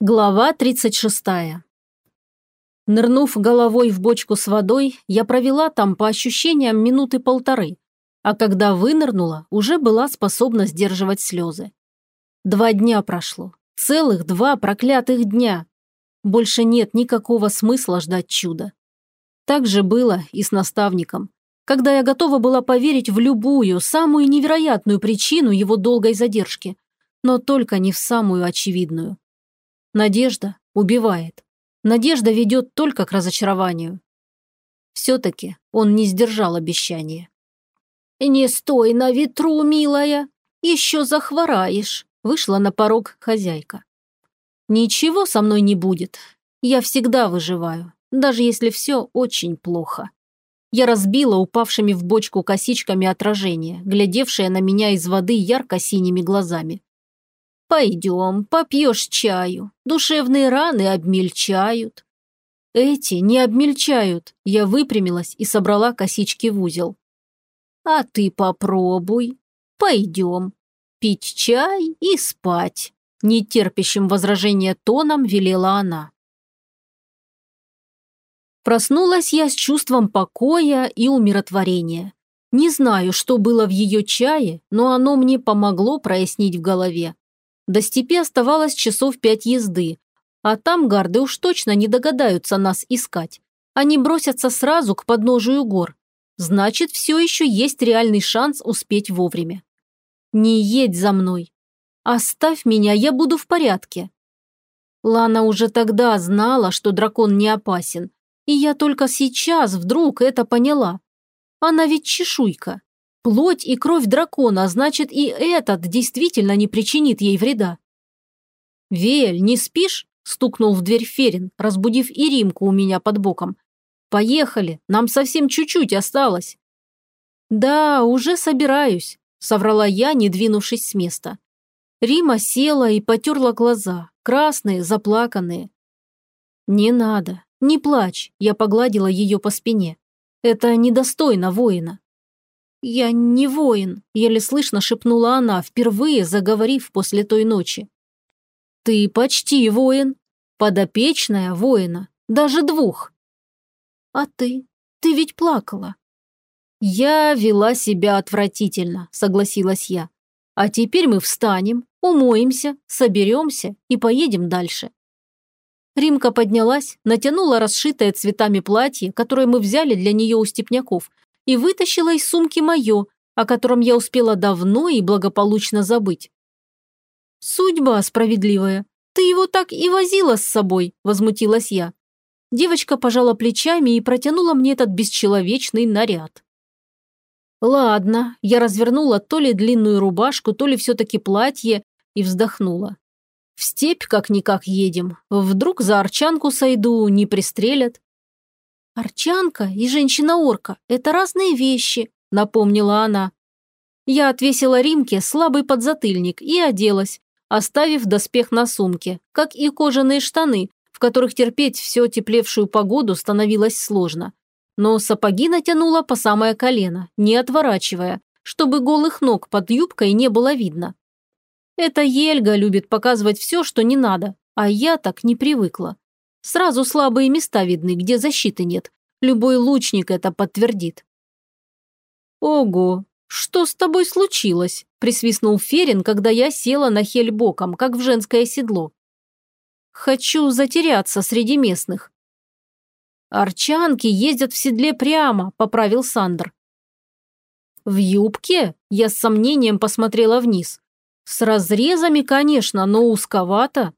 Глава 36. Нырнув головой в бочку с водой, я провела там по ощущениям минуты полторы, а когда вынырнула, уже была способна сдерживать слезы. Два дня прошло, целых два проклятых дня. Больше нет никакого смысла ждать чуда. Так же было и с наставником, когда я готова была поверить в любую, самую невероятную причину его долгой задержки, но только не в самую очевидную. Надежда убивает. Надежда ведет только к разочарованию. Все-таки он не сдержал обещания. «Не стой на ветру, милая, еще захвораешь», вышла на порог хозяйка. «Ничего со мной не будет. Я всегда выживаю, даже если все очень плохо». Я разбила упавшими в бочку косичками отражение, глядевшее на меня из воды ярко-синими глазами. Пойдем, попьешь чаю. Душевные раны обмельчают. Эти не обмельчают. Я выпрямилась и собрала косички в узел. А ты попробуй. Пойдем. Пить чай и спать. Нетерпящим возражения тоном велела она. Проснулась я с чувством покоя и умиротворения. Не знаю, что было в ее чае, но оно мне помогло прояснить в голове. До степи оставалось часов пять езды, а там гарды уж точно не догадаются нас искать. Они бросятся сразу к подножию гор. Значит, все еще есть реальный шанс успеть вовремя. Не едь за мной. Оставь меня, я буду в порядке. Лана уже тогда знала, что дракон не опасен, и я только сейчас вдруг это поняла. Она ведь чешуйка. Плоть и кровь дракона, а значит и этот действительно не причинит ей вреда. «Вель, не спишь?» – стукнул в дверь Ферин, разбудив и Римку у меня под боком. «Поехали, нам совсем чуть-чуть осталось». «Да, уже собираюсь», – соврала я, не двинувшись с места. Рима села и потерла глаза, красные, заплаканные. «Не надо, не плачь», – я погладила ее по спине. «Это недостойно воина». «Я не воин», – еле слышно шепнула она, впервые заговорив после той ночи. «Ты почти воин. Подопечная воина. Даже двух». «А ты? Ты ведь плакала». «Я вела себя отвратительно», – согласилась я. «А теперь мы встанем, умоемся, соберемся и поедем дальше». Римка поднялась, натянула расшитое цветами платье, которое мы взяли для нее у степняков, и вытащила из сумки мое, о котором я успела давно и благополучно забыть. «Судьба справедливая. Ты его так и возила с собой», – возмутилась я. Девочка пожала плечами и протянула мне этот бесчеловечный наряд. Ладно, я развернула то ли длинную рубашку, то ли все-таки платье и вздохнула. В степь как-никак едем. Вдруг за арчанку сойду, не пристрелят. «Арчанка и женщина-орка – это разные вещи», – напомнила она. Я отвесила Римке слабый подзатыльник и оделась, оставив доспех на сумке, как и кожаные штаны, в которых терпеть всю теплевшую погоду становилось сложно. Но сапоги натянула по самое колено, не отворачивая, чтобы голых ног под юбкой не было видно. Эта Ельга любит показывать все, что не надо, а я так не привыкла. Сразу слабые места видны, где защиты нет. Любой лучник это подтвердит. «Ого, что с тобой случилось?» – присвистнул Ферин, когда я села на хель боком, как в женское седло. «Хочу затеряться среди местных». «Арчанки ездят в седле прямо», – поправил Сандр. «В юбке?» – я с сомнением посмотрела вниз. «С разрезами, конечно, но узковато».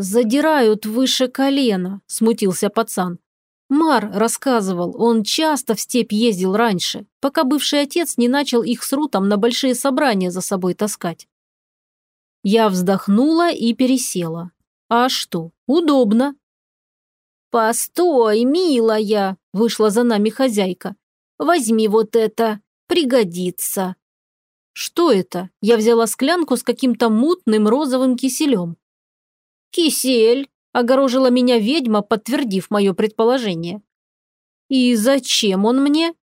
«Задирают выше колена», – смутился пацан. Мар рассказывал, он часто в степь ездил раньше, пока бывший отец не начал их с Рутом на большие собрания за собой таскать. Я вздохнула и пересела. А что, удобно. «Постой, милая!» – вышла за нами хозяйка. «Возьми вот это, пригодится». Что это? Я взяла склянку с каким-то мутным розовым киселем. «Кисель!» – огорожила меня ведьма, подтвердив мое предположение. «И зачем он мне?»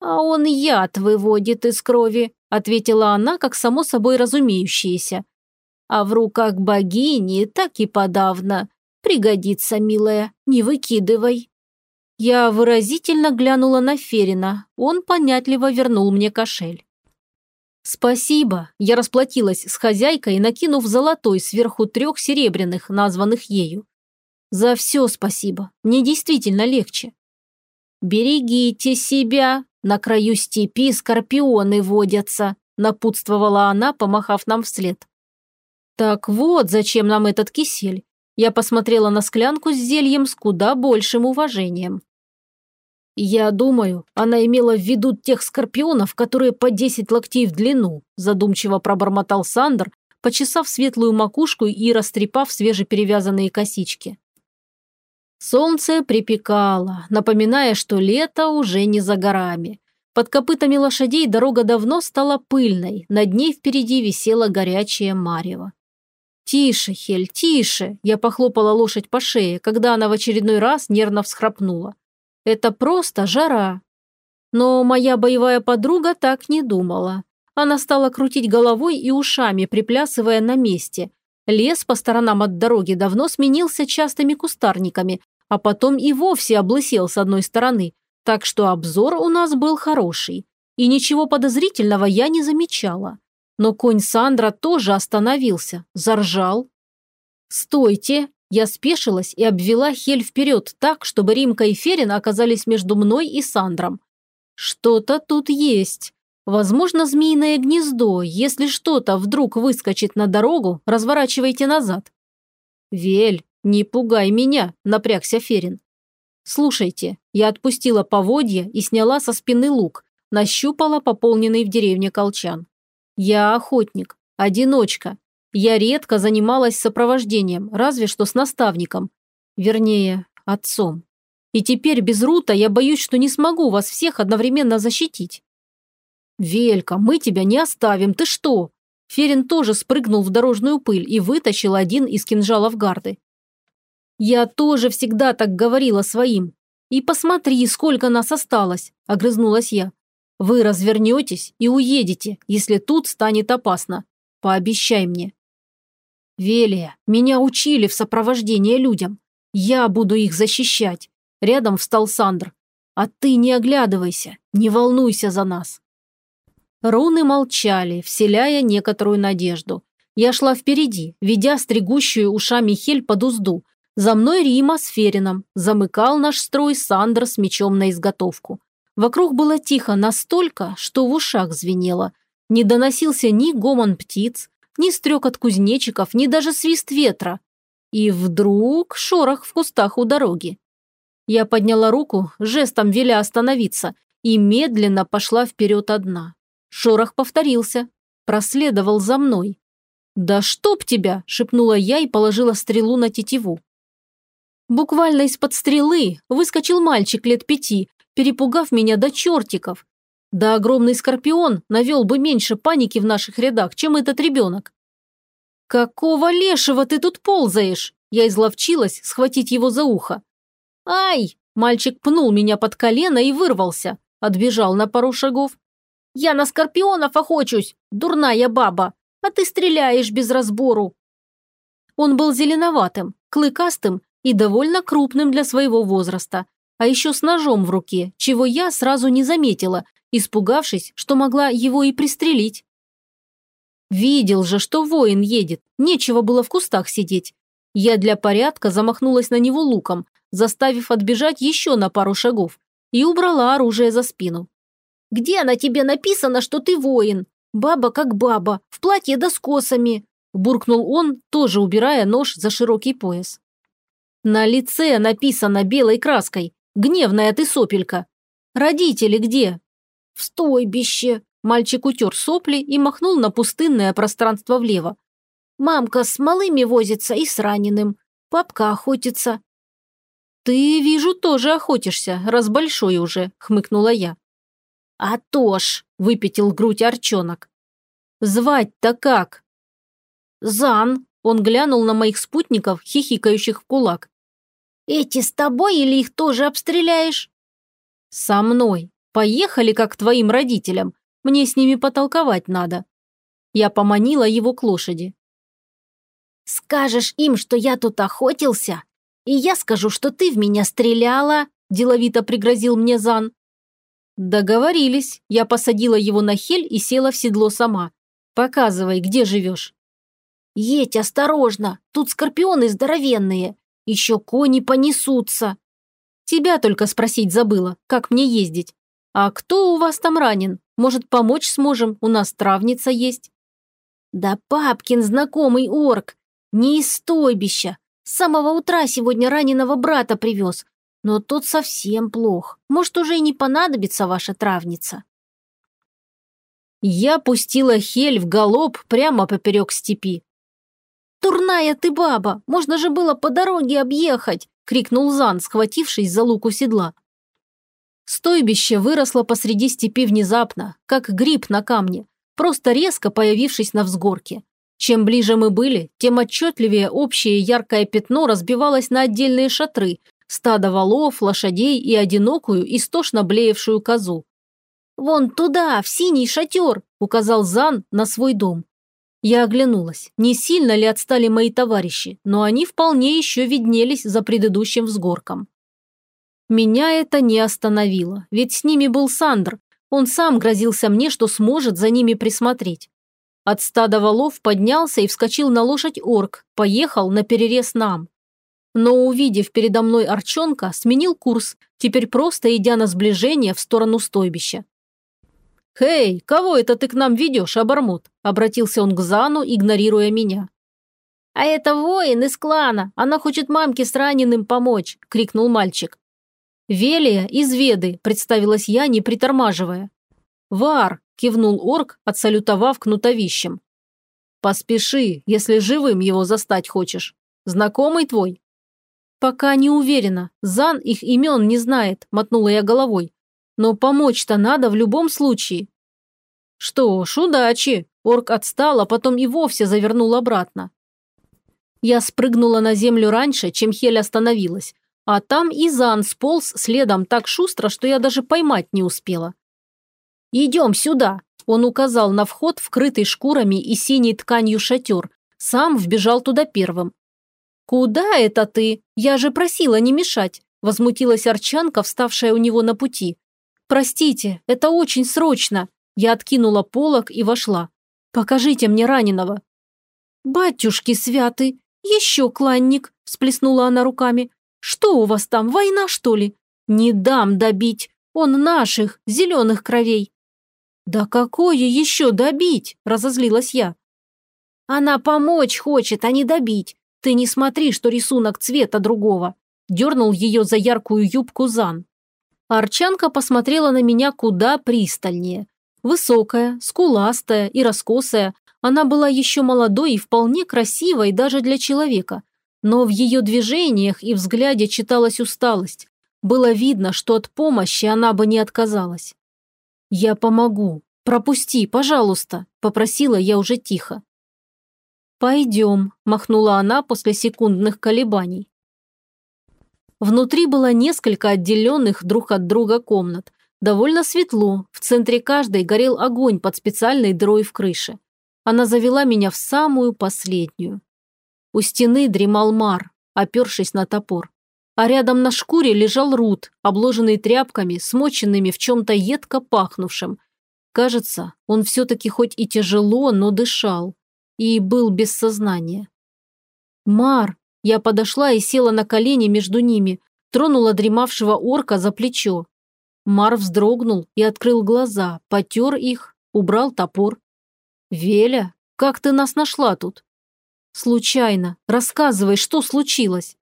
«А он яд выводит из крови», – ответила она, как само собой разумеющееся. А в руках богини так и подавно. Пригодится, милая, не выкидывай». Я выразительно глянула на Ферина. Он понятливо вернул мне кошель. «Спасибо», – я расплатилась с хозяйкой, накинув золотой сверху трех серебряных, названных ею. «За все спасибо, мне действительно легче». «Берегите себя, на краю степи скорпионы водятся», – напутствовала она, помахав нам вслед. «Так вот, зачем нам этот кисель?» Я посмотрела на склянку с зельем с куда большим уважением. «Я думаю, она имела в виду тех скорпионов, которые по десять локтей в длину», задумчиво пробормотал Сандер, почесав светлую макушку и растрепав свежеперевязанные косички. Солнце припекало, напоминая, что лето уже не за горами. Под копытами лошадей дорога давно стала пыльной, над ней впереди висела горячее марево. «Тише, Хель, тише!» – я похлопала лошадь по шее, когда она в очередной раз нервно всхрапнула. Это просто жара. Но моя боевая подруга так не думала. Она стала крутить головой и ушами, приплясывая на месте. Лес по сторонам от дороги давно сменился частыми кустарниками, а потом и вовсе облысел с одной стороны, так что обзор у нас был хороший. И ничего подозрительного я не замечала. Но конь Сандра тоже остановился, заржал. «Стойте!» Я спешилась и обвела Хель вперед так, чтобы Римка и Ферин оказались между мной и Сандром. Что-то тут есть. Возможно, змеиное гнездо. Если что-то вдруг выскочит на дорогу, разворачивайте назад. Вель, не пугай меня, напрягся Ферин. Слушайте, я отпустила поводья и сняла со спины лук, нащупала пополненный в деревне колчан. Я охотник, одиночка, я редко занималась сопровождением, разве что с наставником. Вернее, отцом. И теперь без Рута я боюсь, что не смогу вас всех одновременно защитить. Велька, мы тебя не оставим, ты что? Ферин тоже спрыгнул в дорожную пыль и вытащил один из кинжалов гарды. Я тоже всегда так говорила своим. И посмотри, сколько нас осталось, огрызнулась я. Вы развернетесь и уедете, если тут станет опасно. Пообещай мне. «Велия, меня учили в сопровождении людям. Я буду их защищать». Рядом встал Сандр. «А ты не оглядывайся, не волнуйся за нас». Руны молчали, вселяя некоторую надежду. Я шла впереди, ведя стригущую ушами Хель под узду. За мной Рима с Ферином. Замыкал наш строй Сандр с мечом на изготовку. Вокруг было тихо настолько, что в ушах звенело. Не доносился ни гомон птиц, ни стрекот кузнечиков, ни даже свист ветра. И вдруг шорох в кустах у дороги. Я подняла руку, жестом веля остановиться, и медленно пошла вперед одна. Шорох повторился, проследовал за мной. «Да чтоб тебя!» – шепнула я и положила стрелу на тетиву. Буквально из-под стрелы выскочил мальчик лет пяти, перепугав меня до чертиков. Да огромный скорпион навел бы меньше паники в наших рядах, чем этот ребенок. «Какого лешего ты тут ползаешь?» Я изловчилась схватить его за ухо. «Ай!» Мальчик пнул меня под колено и вырвался. Отбежал на пару шагов. «Я на скорпионов охочусь, дурная баба, а ты стреляешь без разбору». Он был зеленоватым, клыкастым и довольно крупным для своего возраста, а еще с ножом в руке, чего я сразу не заметила, испугавшись, что могла его и пристрелить. Видел же, что воин едет, нечего было в кустах сидеть. Я для порядка замахнулась на него луком, заставив отбежать еще на пару шагов, и убрала оружие за спину. «Где на тебе написано, что ты воин? Баба как баба, в платье да с косами!» буркнул он, тоже убирая нож за широкий пояс. «На лице написано белой краской. Гневная ты сопелька. Родители где?» «В стойбище!» Мальчик утер сопли и махнул на пустынное пространство влево. «Мамка с малыми возится и с раненым. Папка охотится». «Ты, вижу, тоже охотишься, раз большой уже», – хмыкнула я. «А то ж!» – выпятил грудь Арчонок. «Звать-то как?» «Зан!» – он глянул на моих спутников, хихикающих в кулак. «Эти с тобой или их тоже обстреляешь?» «Со мной», Поехали как к твоим родителям. Мне с ними потолковать надо». Я поманила его к лошади. «Скажешь им, что я тут охотился, и я скажу, что ты в меня стреляла», – деловито пригрозил мне Зан. Договорились. Я посадила его на хель и села в седло сама. Показывай, где живешь. Едь осторожно, тут скорпионы здоровенные. Еще кони понесутся. Тебя только спросить забыла, как мне ездить. А кто у вас там ранен? Может, помочь сможем? У нас травница есть. Да папкин знакомый орк. Не из стойбища. С самого утра сегодня раненого брата привез. Но тот совсем плох. Может, уже и не понадобится ваша травница. Я пустила Хель в галоп прямо поперек степи. «Турная ты баба! Можно же было по дороге объехать!» – крикнул Зан, схватившись за луку седла. Стойбище выросло посреди степи внезапно, как гриб на камне, просто резко появившись на взгорке. Чем ближе мы были, тем отчетливее общее яркое пятно разбивалось на отдельные шатры, стадо валов, лошадей и одинокую, истошно блеевшую козу. «Вон туда, в синий шатер!» – указал Зан на свой дом. Я оглянулась, не сильно ли отстали мои товарищи, но они вполне еще виднелись за предыдущим взгорком. Меня это не остановило, ведь с ними был Сандр. Он сам грозился мне, что сможет за ними присмотреть. От стада валов поднялся и вскочил на лошадь орк, поехал на перерез нам. Но, увидев передо мной Арчонка, сменил курс, теперь просто идя на сближение в сторону стойбища. «Хей, кого это ты к нам ведешь, обормот?» – обратился он к Зану, игнорируя меня. «А это воин из клана, она хочет мамке с раненым помочь», – крикнул мальчик. «Велия из Веды», – представилась я, не притормаживая. «Вар», – кивнул орк, отсалютовав кнутовищем. «Поспеши, если живым его застать хочешь. Знакомый твой?» «Пока не уверена. Зан их имен не знает», – мотнула я головой. Но помочь-то надо в любом случае. Что ж, удачи. Орк отстал, а потом и вовсе завернул обратно. Я спрыгнула на землю раньше, чем Хель остановилась, а там и сполз следом так шустро, что я даже поймать не успела. «Идем сюда!» Он указал на вход, вкрытый шкурами и синей тканью шатер. Сам вбежал туда первым. «Куда это ты? Я же просила не мешать!» Возмутилась Арчанка, вставшая у него на пути. «Простите, это очень срочно!» Я откинула полог и вошла. «Покажите мне раненого!» «Батюшки святы! Еще кланник!» – всплеснула она руками. «Что у вас там, война, что ли? Не дам добить! Он наших, зеленых кровей!» «Да какое еще добить?» – разозлилась я. «Она помочь хочет, а не добить. Ты не смотри, что рисунок цвета другого!» – дернул ее за яркую юбку Зан. Арчанка посмотрела на меня куда пристальнее. Высокая, скуластая и раскосая, она была еще молодой и вполне красивой даже для человека. Но в ее движениях и взгляде читалась усталость. Было видно, что от помощи она бы не отказалась. «Я помогу. Пропусти, пожалуйста», – попросила я уже тихо. «Пойдем», – махнула она после секундных колебаний. Внутри было несколько отделенных друг от друга комнат. Довольно светло, в центре каждой горел огонь под специальной дырой в крыше. Она завела меня в самую последнюю. У стены дремал Мар, опершись на топор. А рядом на шкуре лежал Рут, обложенный тряпками, смоченными в чем-то едко пахнувшим. Кажется, он все-таки хоть и тяжело, но дышал. И был без сознания. «Мар!» Я подошла и села на колени между ними, тронула дремавшего орка за плечо. Мар вздрогнул и открыл глаза, потер их, убрал топор. «Веля, как ты нас нашла тут?» «Случайно. Рассказывай, что случилось?»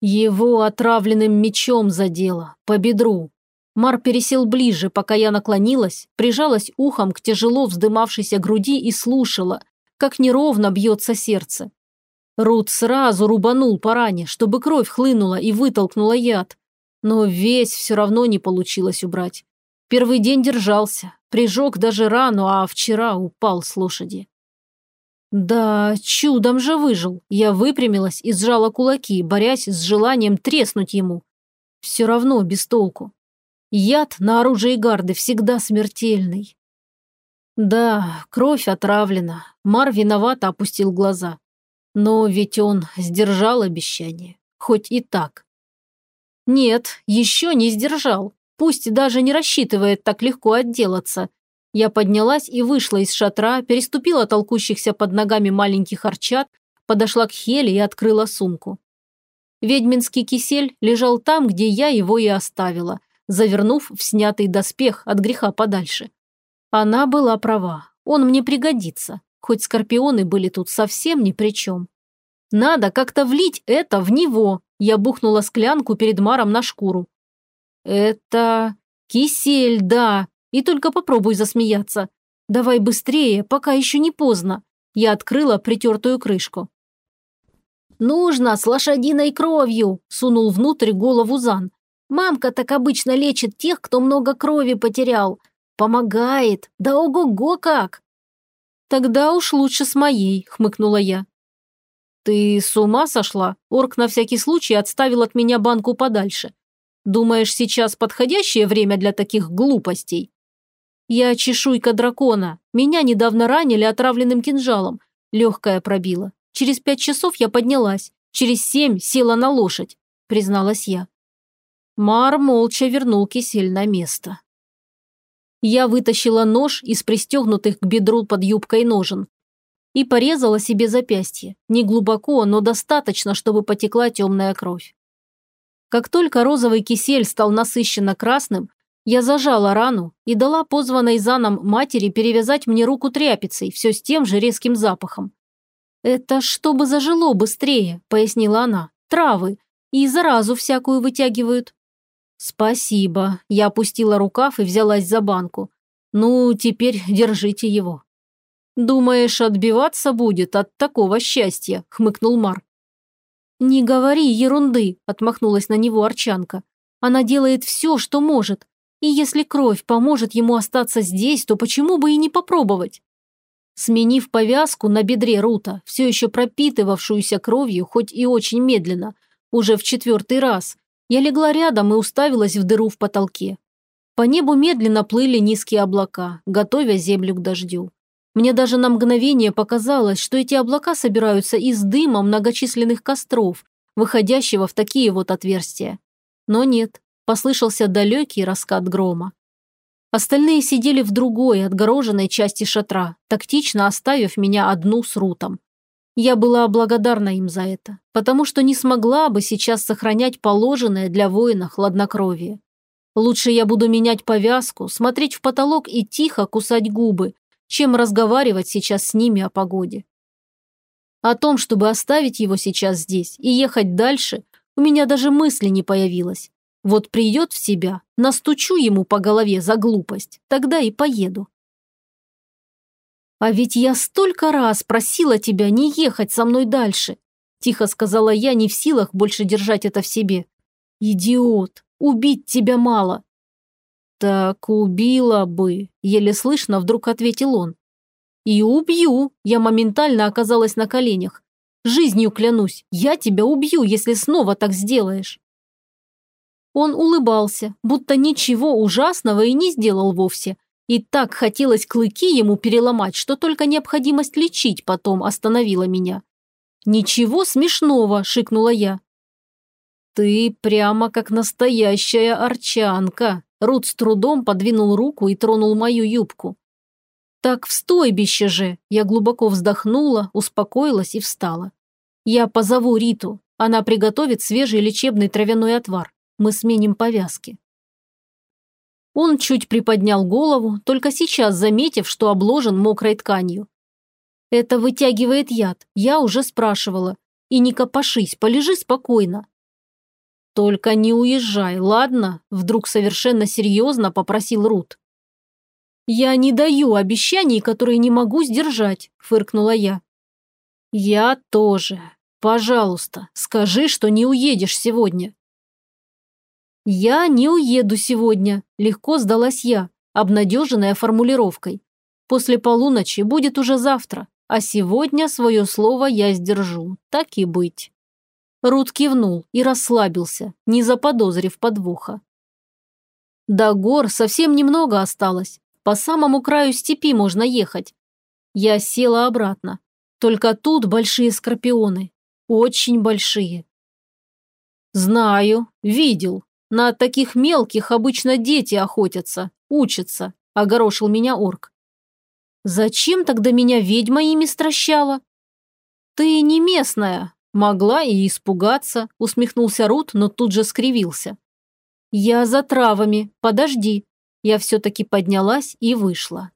Его отравленным мечом задело, по бедру. Мар пересел ближе, пока я наклонилась, прижалась ухом к тяжело вздымавшейся груди и слушала, как неровно бьется сердце. Рут сразу рубанул по ране, чтобы кровь хлынула и вытолкнула яд. Но весь все равно не получилось убрать. Первый день держался, прижег даже рану, а вчера упал с лошади. Да, чудом же выжил. Я выпрямилась и сжала кулаки, борясь с желанием треснуть ему. Все равно без толку. Яд на оружие гарды всегда смертельный. Да, кровь отравлена. Мар виновато опустил глаза. Но ведь он сдержал обещание, хоть и так. Нет, еще не сдержал. Пусть даже не рассчитывает так легко отделаться. Я поднялась и вышла из шатра, переступила толкущихся под ногами маленьких арчат, подошла к Хеле и открыла сумку. Ведьминский кисель лежал там, где я его и оставила, завернув в снятый доспех от греха подальше. Она была права, он мне пригодится, хоть скорпионы были тут совсем ни при чем. Надо как-то влить это в него, я бухнула склянку перед Маром на шкуру. Это кисель, да, и только попробуй засмеяться. Давай быстрее, пока еще не поздно. Я открыла притертую крышку. «Нужно, с лошадиной кровью!» – сунул внутрь голову Зан. «Мамка так обычно лечит тех, кто много крови потерял. Помогает. Да ого-го как!» «Тогда уж лучше с моей», – хмыкнула я. «Ты с ума сошла?» Орк на всякий случай отставил от меня банку подальше. «Думаешь, сейчас подходящее время для таких глупостей?» «Я чешуйка дракона. Меня недавно ранили отравленным кинжалом. Легкая пробила. Через пять часов я поднялась, через семь села на лошадь», – призналась я. Мар молча вернул кисель на место. Я вытащила нож из пристегнутых к бедру под юбкой ножен и порезала себе запястье. Не глубоко, но достаточно, чтобы потекла темная кровь. Как только розовый кисель стал насыщенно красным, я зажала рану и дала позванной заном матери перевязать мне руку тряпицей, все с тем же резким запахом. «Это чтобы зажило быстрее», – пояснила она. «Травы. И заразу всякую вытягивают». «Спасибо». Я опустила рукав и взялась за банку. «Ну, теперь держите его». «Думаешь, отбиваться будет от такого счастья?» – хмыкнул Мар. «Не говори ерунды», – отмахнулась на него Арчанка. «Она делает все, что может. И если кровь поможет ему остаться здесь, то почему бы и не попробовать?» Сменив повязку на бедре Рута, все еще пропитывавшуюся кровью, хоть и очень медленно, уже в четвертый раз, я легла рядом и уставилась в дыру в потолке. По небу медленно плыли низкие облака, готовя землю к дождю. Мне даже на мгновение показалось, что эти облака собираются из дыма многочисленных костров, выходящего в такие вот отверстия. Но нет, послышался далекий раскат грома. Остальные сидели в другой, отгороженной части шатра, тактично оставив меня одну с Рутом. Я была благодарна им за это, потому что не смогла бы сейчас сохранять положенное для воина хладнокровие. Лучше я буду менять повязку, смотреть в потолок и тихо кусать губы, чем разговаривать сейчас с ними о погоде. О том, чтобы оставить его сейчас здесь и ехать дальше, у меня даже мысли не появилось. Вот придет в себя, настучу ему по голове за глупость, тогда и поеду. «А ведь я столько раз просила тебя не ехать со мной дальше», тихо сказала я, не в силах больше держать это в себе. «Идиот, убить тебя мало». «Так убила бы», еле слышно вдруг ответил он. «И убью», я моментально оказалась на коленях. «Жизнью клянусь, я тебя убью, если снова так сделаешь». Он улыбался, будто ничего ужасного и не сделал вовсе. И так хотелось клыки ему переломать, что только необходимость лечить потом остановила меня. «Ничего смешного», – шикнула я. «Ты прямо как настоящая арчанка», – Рут с трудом подвинул руку и тронул мою юбку. «Так в стойбище же!» Я глубоко вздохнула, успокоилась и встала. «Я позову Риту. Она приготовит свежий лечебный травяной отвар. Мы сменим повязки». Он чуть приподнял голову, только сейчас заметив, что обложен мокрой тканью. «Это вытягивает яд, я уже спрашивала. И не копошись, полежи спокойно». «Только не уезжай, ладно?» – вдруг совершенно серьезно попросил Рут. «Я не даю обещаний, которые не могу сдержать», – фыркнула я. «Я тоже. Пожалуйста, скажи, что не уедешь сегодня». «Я не уеду сегодня», – легко сдалась я, обнадеженная формулировкой. «После полуночи будет уже завтра, а сегодня свое слово я сдержу, так и быть». Рут кивнул и расслабился, не заподозрив подвоха. До гор совсем немного осталось, по самому краю степи можно ехать. Я села обратно. Только тут большие скорпионы. Очень большие. Знаю, видел. На таких мелких обычно дети охотятся, учатся, огорошил меня орк. Зачем тогда меня ведьма ими стращала? Ты не местная, могла и испугаться, усмехнулся Рут, но тут же скривился. Я за травами, подожди. Я все-таки поднялась и вышла.